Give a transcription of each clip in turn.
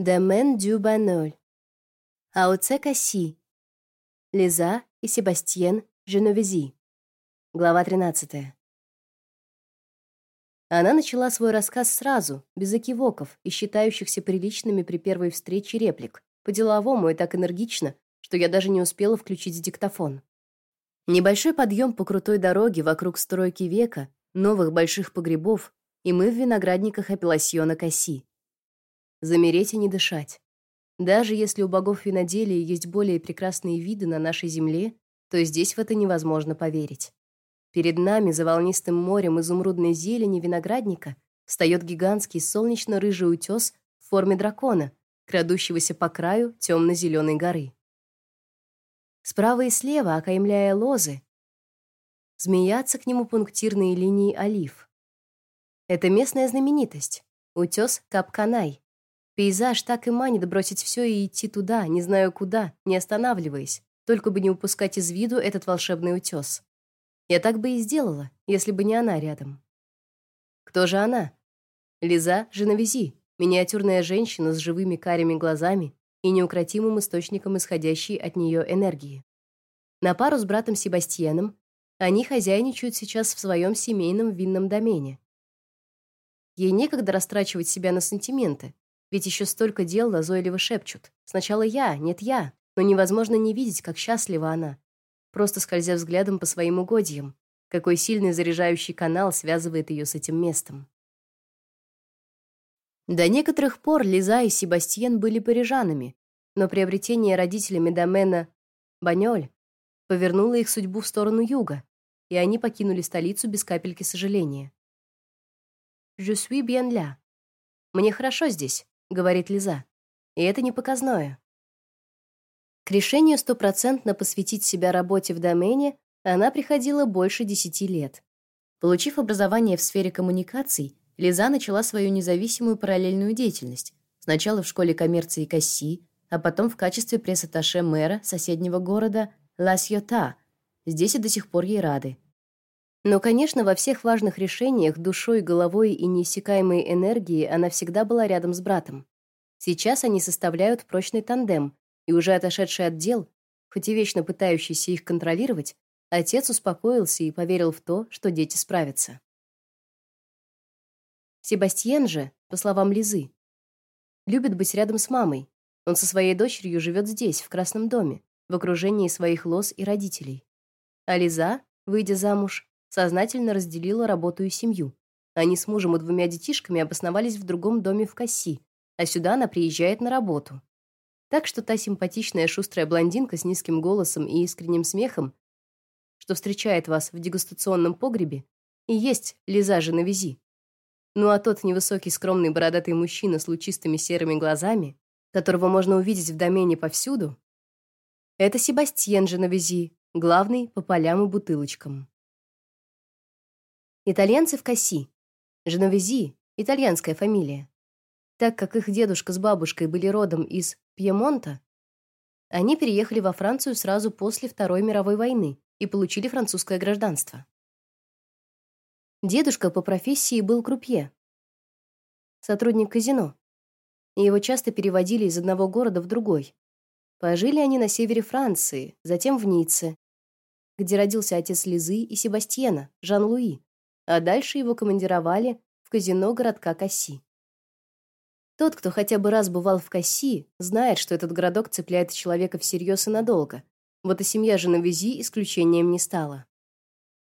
Демен дю Баноль. Ауце Касси. Лиза и Себастьен Женовези. Глава 13. Она начала свой рассказ сразу, без окивоков и считающихся приличными при первой встрече реплик, по-деловому и так энергично, что я даже не успела включить диктофон. Небольшой подъем по крутой дороге вокруг стройки века, новых больших погребов, и мы в виноградниках апелласьона Касси. Замереть и не дышать. Даже если у богов виноделия есть более прекрасные виды на нашей земле, то здесь в это невозможно поверить. Перед нами за волнистым морем изумрудной зелени виноградника встает гигантский солнечно-рыжий утес в форме дракона, крадущегося по краю темно зеленой горы. Справа и слева, окаймляя лозы, змеятся к нему пунктирные линии олив. Это местная знаменитость утес Капканай. Пейзаж так и манит бросить все и идти туда, не знаю куда, не останавливаясь, только бы не упускать из виду этот волшебный утес. Я так бы и сделала, если бы не она рядом. Кто же она? Лиза Женовези, миниатюрная женщина с живыми карими глазами и неукротимым источником исходящей от нее энергии. На пару с братом Себастьяном они хозяйничают сейчас в своем семейном винном домене. Ей некогда растрачивать себя на сантименты, ведь еще столько дел назойливо шепчут. Сначала я, нет я, но невозможно не видеть, как счастлива она, просто скользя взглядом по своим угодьям, какой сильный заряжающий канал связывает ее с этим местом. До некоторых пор Лиза и Себастьян были парижанами, но приобретение родителями домена Банёль повернуло их судьбу в сторону юга, и они покинули столицу без капельки сожаления. «Je suis bien là». «Мне хорошо здесь», — говорит Лиза. И это не показное. К решению стопроцентно посвятить себя работе в домене она приходила больше десяти лет. Получив образование в сфере коммуникаций, Лиза начала свою независимую параллельную деятельность. Сначала в школе коммерции Касси, а потом в качестве пресс-атташе мэра соседнего города Ла-Сьота. Здесь и до сих пор ей рады. Но, конечно, во всех важных решениях душой, головой и неиссякаемой энергией она всегда была рядом с братом. Сейчас они составляют прочный тандем, и уже отошедший от дел, хоть и вечно пытающийся их контролировать, отец успокоился и поверил в то, что дети справятся. Себастьян же, по словам Лизы, любит быть рядом с мамой. Он со своей дочерью живет здесь, в Красном доме, в окружении своих лос и родителей. А Лиза, выйдя замуж, сознательно разделила работу и семью. Они с мужем и двумя детишками обосновались в другом доме в Касси, а сюда она приезжает на работу. Так что та симпатичная шустрая блондинка с низким голосом и искренним смехом, что встречает вас в дегустационном погребе, и есть Лиза Женовези. Ну а тот невысокий, скромный, бородатый мужчина с лучистыми серыми глазами, которого можно увидеть в домене повсюду, это Себастьян Женовези, главный по полям и бутылочкам. Итальянцы в Касси. Женовези итальянская фамилия. Так как их дедушка с бабушкой были родом из Пьемонта, они переехали во Францию сразу после Второй мировой войны и получили французское гражданство. Дедушка по профессии был крупье, сотрудник казино. И его часто переводили из одного города в другой. Пожили они на севере Франции, затем в Ницце, где родился отец Лизы и Себастьена, Жан-Луи, а дальше его командировали в казино городка Касси. Тот, кто хотя бы раз бывал в Касси, знает, что этот городок цепляет человека всерьез и надолго. Вот и семья Женовези исключением не стала.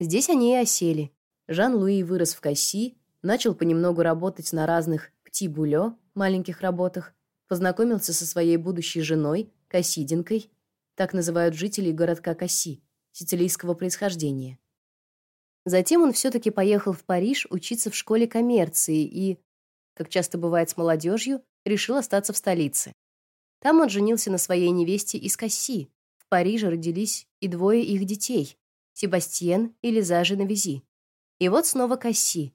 Здесь они и осели, Жан-Луи вырос в Касси, начал понемногу работать на разных пти-булё, маленьких работах, познакомился со своей будущей женой, Кассидинкой, так называют жителей городка Касси, сицилийского происхождения. Затем он все таки поехал в Париж учиться в школе коммерции и, как часто бывает с молодежью, решил остаться в столице. Там он женился на своей невесте из Касси. В Париже родились и двое их детей: Себастьен и Лиза Женовези. И вот снова Касси.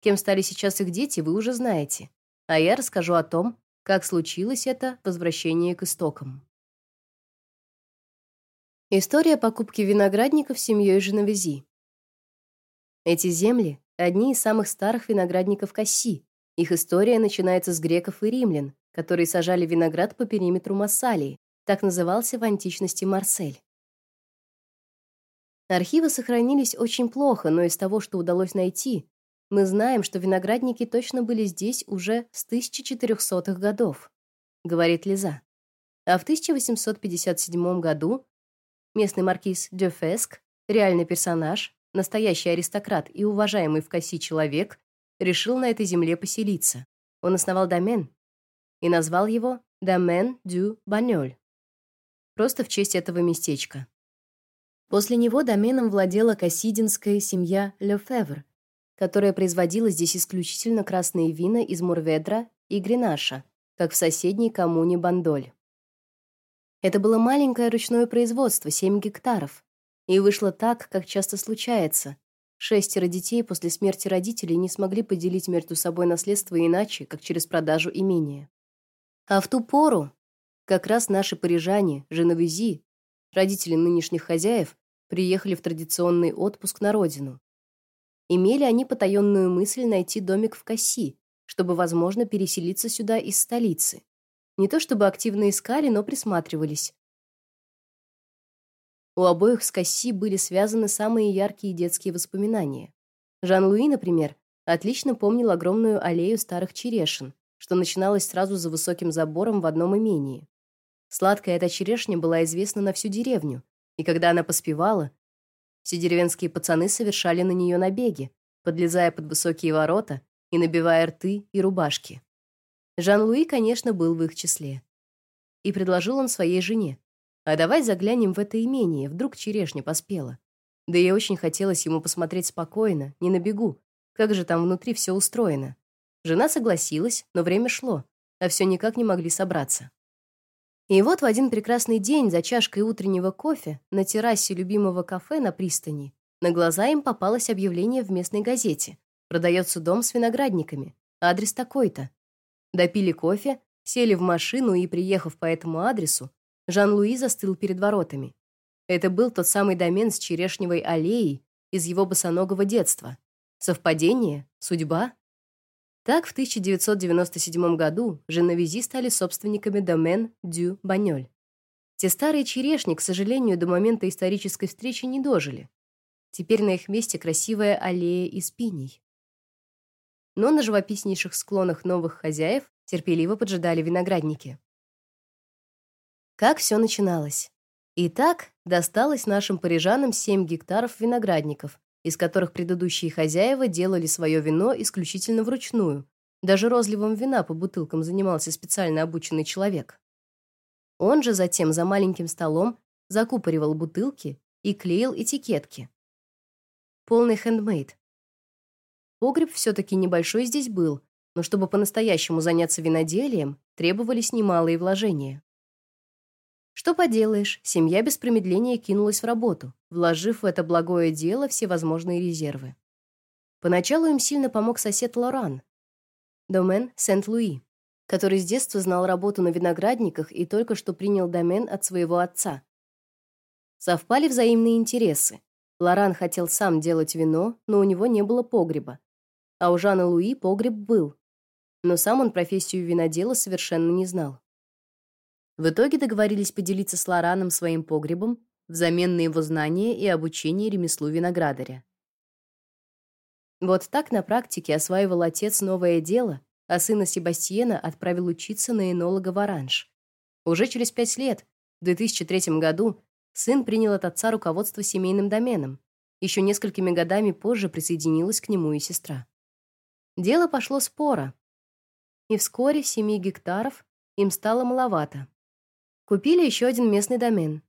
Кем стали сейчас их дети, вы уже знаете. А я расскажу о том, как случилось это возвращение к истокам. История покупки виноградников семьей Женовези. Эти земли одни из самых старых виноградников Касси. Их история начинается с греков и римлян, которые сажали виноград по периметру Массалии, так назывался в античности Марсель. Архивы сохранились очень плохо, но из того, что удалось найти, мы знаем, что виноградники точно были здесь уже с 1400-х годов, говорит Лиза. А в 1857 году местный маркиз Дюфеск, реальный персонаж, настоящий аристократ и уважаемый в Касси человек, решил на этой земле поселиться. Он основал домен и назвал его Домен дю Банёль. Просто в честь этого местечка. После него доменом владела кассидинская семья Лефевр, которая производила здесь исключительно красные вина из Мурведра и Гренаша, как в соседней коммуне Бандоль. Это было маленькое ручное производство, 7 гектаров, и вышло так, как часто случается. Шестеро детей после смерти родителей не смогли поделить между собой наследство иначе, как через продажу имения. А в ту пору как раз наши парижане, женовези, родители нынешних хозяев, приехали в традиционный отпуск на родину. Имели они потаенную мысль найти домик в Касси, чтобы, возможно, переселиться сюда из столицы. Не то чтобы активно искали, но присматривались. У обоих с Касси были связаны самые яркие детские воспоминания. Жан-Луи, например, отлично помнил огромную аллею старых черешин, что начиналась сразу за высоким забором в одном имении. Сладкая эта черешня была известна на всю деревню, и когда она поспевала, все деревенские пацаны совершали на нее набеги, подлезая под высокие ворота и набивая рты и рубашки. Жан-Луи, конечно, был в их числе. И предложил он своей жене: "А давай заглянем в это имение, вдруг черешня поспела". Да и очень хотелось ему посмотреть спокойно, не на бегу, как же там внутри все устроено. Жена согласилась, но время шло, а все никак не могли собраться. И вот в один прекрасный день за чашкой утреннего кофе на террасе любимого кафе на пристани на глаза им попалось объявление в местной газете. Продается дом с виноградниками. Адрес такой-то. Допили кофе, сели в машину и, приехав по этому адресу, Жан-Луи застыл перед воротами. Это был тот самый домен с черешневой аллеей из его босоногого детства. Совпадение? Судьба? Так в 1997 году женовези стали собственниками домен Дю Банёль. Те старые черешни, к сожалению, до момента исторической встречи не дожили. Теперь на их месте красивая аллея из пиней но на живописнейших склонах новых хозяев терпеливо поджидали виноградники. Как все начиналось? Итак, досталось нашим парижанам 7 гектаров виноградников, из которых предыдущие хозяева делали свое вино исключительно вручную. Даже розливом вина по бутылкам занимался специально обученный человек. Он же затем за маленьким столом закупоривал бутылки и клеил этикетки. Полный хендмейд. Погреб все таки небольшой здесь был, но чтобы по-настоящему заняться виноделием, требовались немалые вложения. Что поделаешь, семья без промедления кинулась в работу, вложив в это благое дело все возможные резервы. Поначалу им сильно помог сосед Лоран, домен Сент-Луи, который с детства знал работу на виноградниках и только что принял домен от своего отца. Совпали взаимные интересы. Лоран хотел сам делать вино, но у него не было погреба, а у Жана Луи погреб был, но сам он профессию винодела совершенно не знал. В итоге договорились поделиться с Лораном своим погребом взамен на его знания и обучение ремеслу виноградаря. Вот так на практике осваивал отец новое дело, а сына Себастьена отправил учиться на энолога в Оранж. Уже через пять лет, в 2003 году, сын принял от отца руководство семейным доменом. Еще несколькими годами позже присоединилась к нему и сестра. Дело пошло споро, и вскоре семи гектаров им стало маловато. Купили еще один местный домен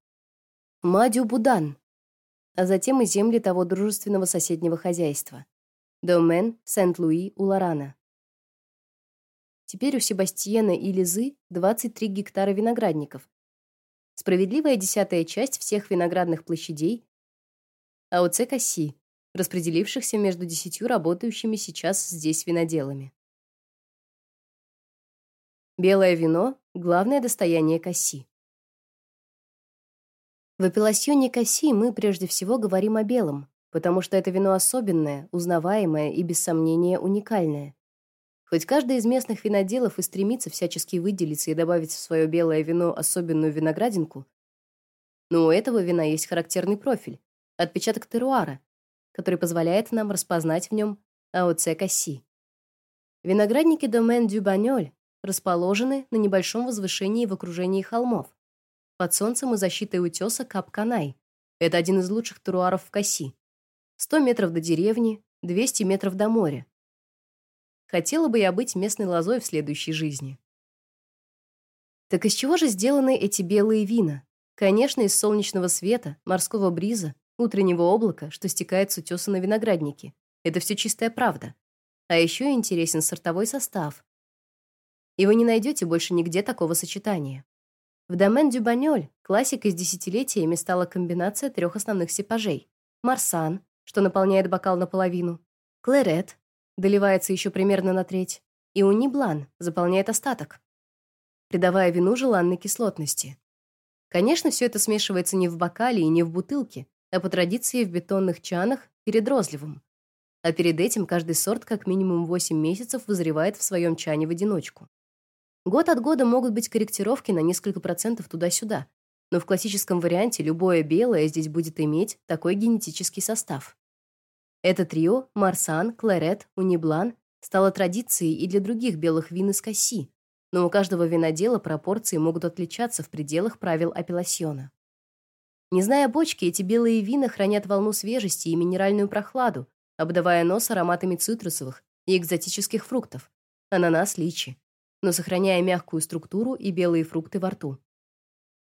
Мадю-Будан, а затем и земли того дружественного соседнего хозяйства домен Сент-Луи у Лорана. Теперь у Себастьена и Лизы 23 гектара виноградников. Справедливая десятая часть всех виноградных площадей, а у Цекаси распределившихся между десятью работающими сейчас здесь виноделами. Белое вино главное достояние Касси. В апелласьоне Касси мы прежде всего говорим о белом, потому что это вино особенное, узнаваемое и без сомнения уникальное. Хоть каждый из местных виноделов и стремится всячески выделиться и добавить в свое белое вино особенную виноградинку, но у этого вина есть характерный профиль, отпечаток теруара, который позволяет нам распознать в нем АОЦ Касси. Виноградники Домен дю Банёль расположены на небольшом возвышении в окружении холмов. Под солнцем и защитой утеса Кап-Канай. Это один из лучших теруаров в Касси. 100 метров до деревни, 200 метров до моря. Хотела бы я быть местной лозой в следующей жизни. Так из чего же сделаны эти белые вина? Конечно, из солнечного света, морского бриза, утреннего облака, что стекает с утеса на виноградники. Это все чистая правда. А еще интересен сортовой состав. И вы не найдете больше нигде такого сочетания. В домен дю Банёль классикой с десятилетиями стала комбинация трех основных сипажей: марсан, что наполняет бокал наполовину, клерет, доливается еще примерно на треть, и униблан, заполняет остаток, придавая вину желанной кислотности. Конечно, все это смешивается не в бокале и не в бутылке, а по традиции в бетонных чанах перед розливом. А перед этим каждый сорт как минимум 8 месяцев вызревает в своем чане в одиночку. Год от года могут быть корректировки на несколько процентов туда-сюда, но в классическом варианте любое белое здесь будет иметь такой генетический состав. Это трио Марсан, Кларет, Униблан стало традицией и для других белых вин из Касси, но у каждого винодела пропорции могут отличаться в пределах правил апелласьона. Не зная бочки, эти белые вина хранят волну свежести и минеральную прохладу, обдавая нос ароматами цитрусовых и экзотических фруктов, ананас, личи, но сохраняя мягкую структуру и белые фрукты во рту.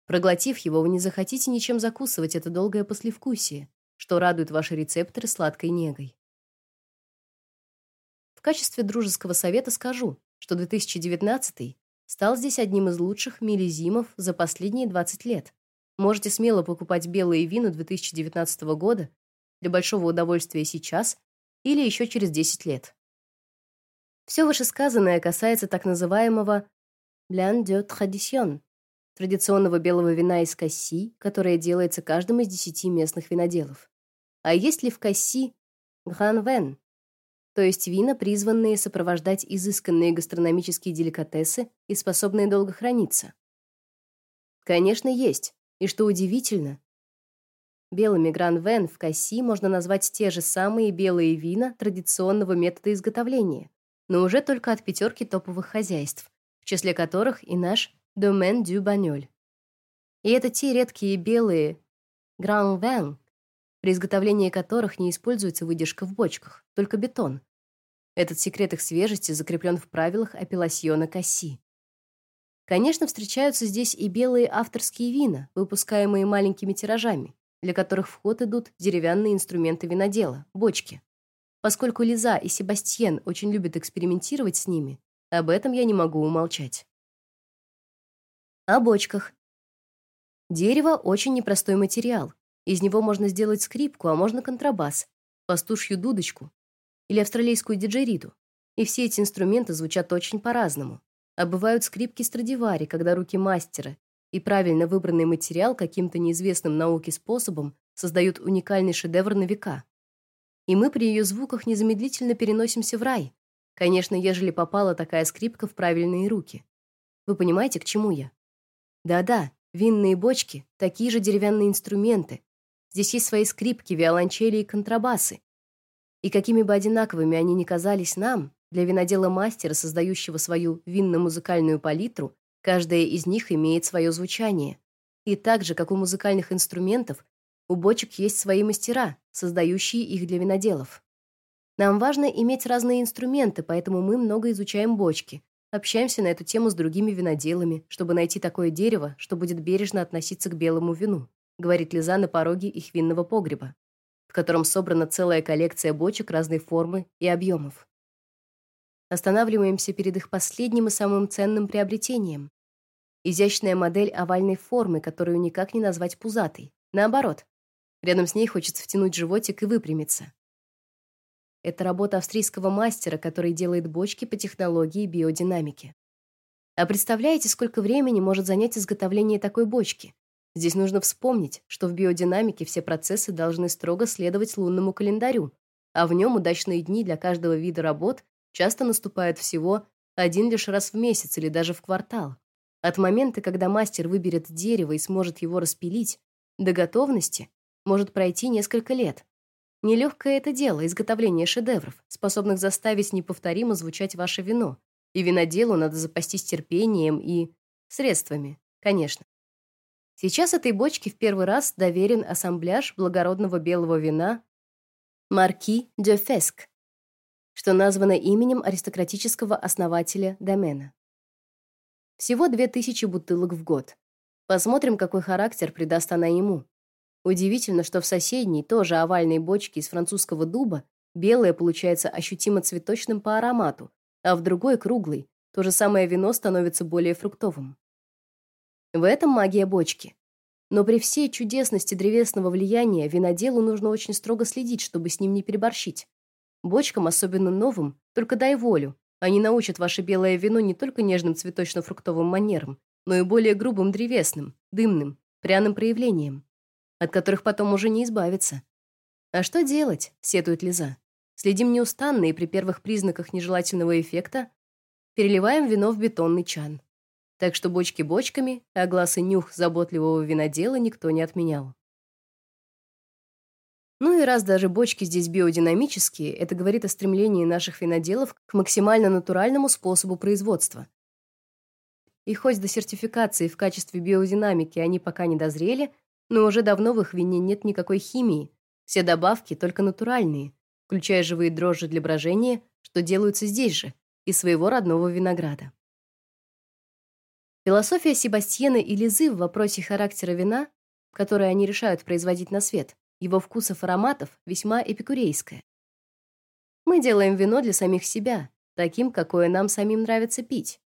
Проглотив его, вы не захотите ничем закусывать это долгое послевкусие, что радует ваши рецепторы сладкой негой. В качестве дружеского совета скажу, что 2019 стал здесь одним из лучших миллизимов за последние 20 лет. Можете смело покупать белые вина 2019 года для большого удовольствия сейчас или еще через 10 лет. Все вышесказанное касается так называемого «blanc de tradition» традиционного белого вина из Касси, которое делается каждым из десяти местных виноделов. А есть ли в Касси Vin, то есть вина, призванные сопровождать изысканные гастрономические деликатесы и способные долго храниться. Конечно, есть. И что удивительно, белыми Гран-Вен в Касси можно назвать те же самые белые вина традиционного метода изготовления, но уже только от пятерки топовых хозяйств, в числе которых и наш Domaine du Bagnols. И это те редкие белые Гран-Вен, при изготовлении которых не используется выдержка в бочках, только бетон, этот секрет их свежести закреплен в правилах апелласьона Касси. Конечно, встречаются здесь и белые авторские вина, выпускаемые маленькими тиражами, для которых в ход идут деревянные инструменты винодела бочки. Поскольку Лиза и Себастьен очень любят экспериментировать с ними, об этом я не могу умолчать. О бочках. Дерево очень непростой материал. Из него можно сделать скрипку, а можно контрабас, пастушью дудочку, или австралийскую диджериду. И все эти инструменты звучат очень по-разному. А бывают скрипки Страдивари, когда руки мастера и правильно выбранный материал каким-то неизвестным науке способом создают уникальный шедевр на века. И мы при ее звуках незамедлительно переносимся в рай. Конечно, ежели попала такая скрипка в правильные руки. Вы понимаете, к чему я? Да-да, винные бочки такие же деревянные инструменты. Здесь есть свои скрипки, виолончели и контрабасы. И какими бы одинаковыми они ни казались нам, для винодела-мастера, создающего свою винно-музыкальную палитру, каждая из них имеет свое звучание. И так же, как у музыкальных инструментов, у бочек есть свои мастера, создающие их для виноделов. Нам важно иметь разные инструменты, поэтому мы много изучаем бочки, общаемся на эту тему с другими виноделами, чтобы найти такое дерево, что будет бережно относиться к белому вину, говорит Лиза на пороге их винного погреба в котором собрана целая коллекция бочек разной формы и объемов. Останавливаемся перед их последним и самым ценным приобретением. Изящная модель овальной формы, которую никак не назвать пузатой. Наоборот, рядом с ней хочется втянуть животик и выпрямиться. Это работа австрийского мастера, который делает бочки по технологии биодинамики. А представляете, сколько времени может занять изготовление такой бочки? Здесь нужно вспомнить, что в биодинамике все процессы должны строго следовать лунному календарю, а в нем удачные дни для каждого вида работ часто наступает всего один лишь раз в месяц или даже в квартал. От момента, когда мастер выберет дерево и сможет его распилить, до готовности может пройти несколько лет. Нелегкое это дело изготовление шедевров, способных заставить неповторимо звучать ваше вино. И виноделу надо запастись терпением и средствами, конечно. Сейчас этой бочке в первый раз доверен ассамбляж благородного белого вина Марки де Феск, что названо именем аристократического основателя домена. Всего 2000 бутылок в год. Посмотрим, какой характер придаст она ему. Удивительно, что в соседней, тоже овальной бочке из французского дуба, белое получается ощутимо цветочным по аромату, а в другой круглой то же самое вино становится более фруктовым. В этом магия бочки. Но при всей чудесности древесного влияния виноделу нужно очень строго следить, чтобы с ним не переборщить. Бочкам, особенно новым, только дай волю. Они научат ваше белое вино не только нежным цветочно-фруктовым манерам, но и более грубым древесным, дымным, пряным проявлениям, от которых потом уже не избавиться. А что делать? сетует Лиза. Следим неустанно и при первых признаках нежелательного эффекта переливаем вино в бетонный чан так что бочки бочками, а глаз и нюх заботливого винодела никто не отменял. Ну и раз даже бочки здесь биодинамические, это говорит о стремлении наших виноделов к максимально натуральному способу производства. И хоть до сертификации в качестве биодинамики они пока не дозрели, но уже давно в их вине нет никакой химии. Все добавки только натуральные, включая живые дрожжи для брожения, что делаются здесь же, из своего родного винограда. Философия Себастьена и Лизы в вопросе характера вина, которое они решают производить на свет, его вкусов и ароматов, весьма эпикурейская. Мы делаем вино для самих себя, таким, какое нам самим нравится пить.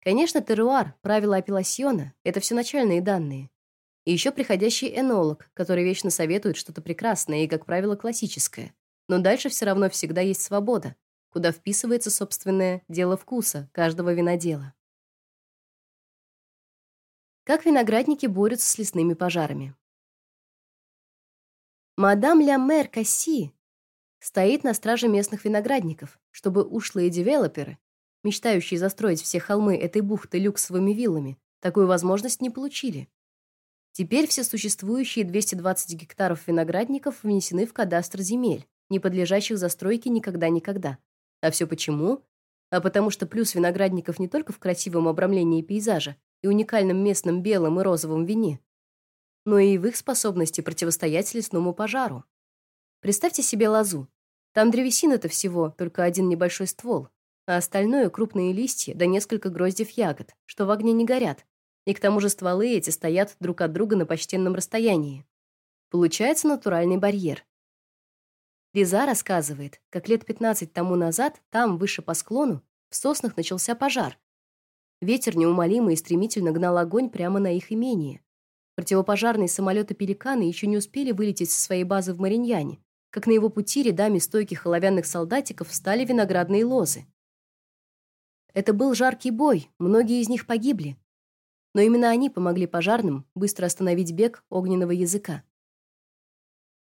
Конечно, теруар, правила апелласьона это все начальные данные. И еще приходящий энолог, который вечно советует что-то прекрасное и, как правило, классическое. Но дальше все равно всегда есть свобода, куда вписывается собственное дело вкуса каждого винодела. Как виноградники борются с лесными пожарами. Мадам ля мэр Касси стоит на страже местных виноградников, чтобы ушлые девелоперы, мечтающие застроить все холмы этой бухты люксовыми виллами, такую возможность не получили. Теперь все существующие 220 гектаров виноградников внесены в кадастр земель, не подлежащих застройке никогда-никогда. А все почему? А потому что плюс виноградников не только в красивом обрамлении пейзажа, и уникальном местном белом и розовом вине, но и в их способности противостоять лесному пожару. Представьте себе лозу. Там древесина-то всего только один небольшой ствол, а остальное крупные листья да несколько гроздев ягод, что в огне не горят. И к тому же стволы эти стоят друг от друга на почтенном расстоянии. Получается натуральный барьер. Лиза рассказывает, как лет 15 тому назад там, выше по склону, в соснах начался пожар, Ветер неумолимо и стремительно гнал огонь прямо на их имение. Противопожарные самолеты-пеликаны еще не успели вылететь со своей базы в Мариньяне, как на его пути рядами стойких оловянных солдатиков встали виноградные лозы. Это был жаркий бой, многие из них погибли. Но именно они помогли пожарным быстро остановить бег огненного языка.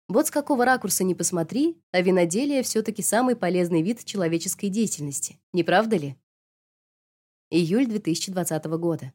Вот с какого ракурса ни посмотри, а виноделие все таки самый полезный вид человеческой деятельности, не правда ли? Июль 2020 года.